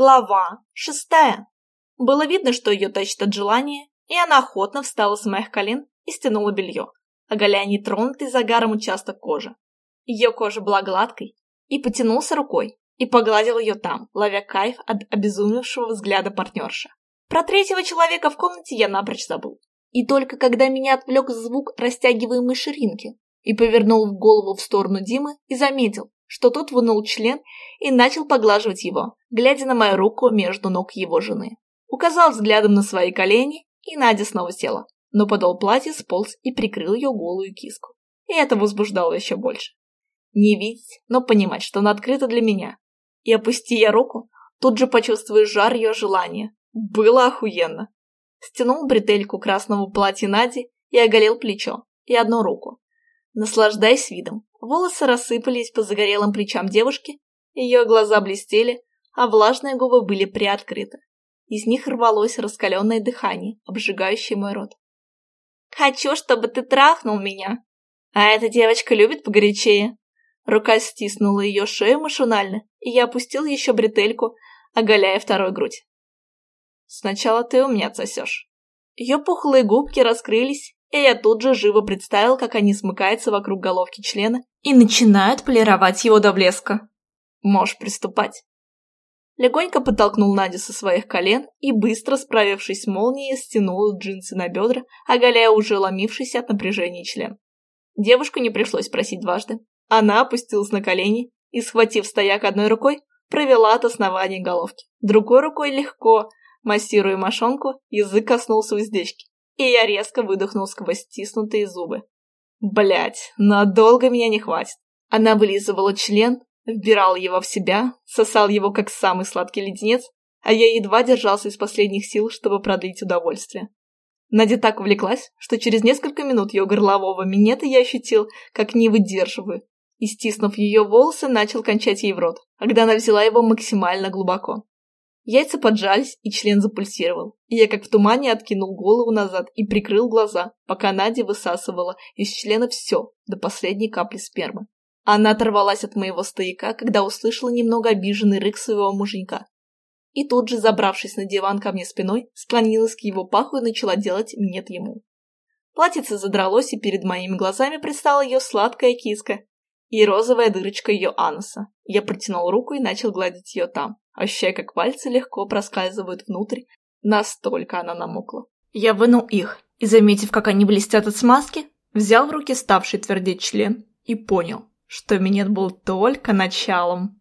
Глава шестая. Было видно, что ее тащит от желания, и она охотно встала с моих колен и стянула белье, оголяя нетронутый загаром участок кожи. Ее кожа была гладкой, и потянулся рукой, и погладил ее там, ловя кайф от обезумевшего взгляда партнерши. Про третьего человека в комнате я напрочь забыл. И только когда меня отвлек звук растягиваемой ширинки, и повернул голову в сторону Димы и заметил, что тот вынул член и начал поглаживать его, глядя на мою руку между ног его жены. Указал взглядом на свои колени, и Надя снова села, но подол платья сполз и прикрыл ее голую киску. И это возбуждало еще больше. Не видеть, но понимать, что она открыта для меня. И опусти я руку, тут же почувствуешь жар ее желания. Было охуенно. Стянул бретельку красного платья Нади и оголил плечо и одну руку. Наслаждаясь видом, Волосы рассыпались по загорелым плечам девушки, ее глаза блестели, а влажные губы были приоткрыты. Из них рвалось раскаленное дыхание, обжигающее мой рот. «Хочу, чтобы ты трахнул меня!» «А эта девочка любит погорячее!» Рука стиснула ее шею машинально, и я опустил еще бретельку, оголяя второй грудь. «Сначала ты у меня отсосешь». Ее пухлые губки раскрылись, и я тут же живо представил, как они смыкаются вокруг головки члена и начинают полировать его до блеска. Можешь приступать. Легонько подтолкнул Надю со своих колен и, быстро справившись с молнией, стянул джинсы на бедра, оголяя уже ломившийся от напряжения член. Девушку не пришлось просить дважды. Она опустилась на колени и, схватив стояк одной рукой, провела от основания головки. Другой рукой легко, массируя мошонку, язык коснулся уздечки и я резко выдохнул сквозь стиснутые зубы. Блять, надолго меня не хватит. Она вылизывала член, вбирал его в себя, сосал его как самый сладкий леденец, а я едва держался из последних сил, чтобы продлить удовольствие. Надя так увлеклась, что через несколько минут ее горлового минета я ощутил, как не выдерживаю, и, стиснув ее волосы, начал кончать ей в рот, когда она взяла его максимально глубоко. Яйца поджались, и член запульсировал. И я как в тумане откинул голову назад и прикрыл глаза, пока Надя высасывала из члена все, до последней капли спермы. Она оторвалась от моего стояка, когда услышала немного обиженный рык своего муженька. И тут же, забравшись на диван ко мне спиной, склонилась к его паху и начала делать минет ему. Платьице задралось, и перед моими глазами предстала ее сладкая киска и розовая дырочка ее ануса. Я протянул руку и начал гладить ее там ощущая, как пальцы легко проскальзывают внутрь, настолько она намокла. Я вынул их и, заметив, как они блестят от смазки, взял в руки ставший твердеть член и понял, что минет был только началом.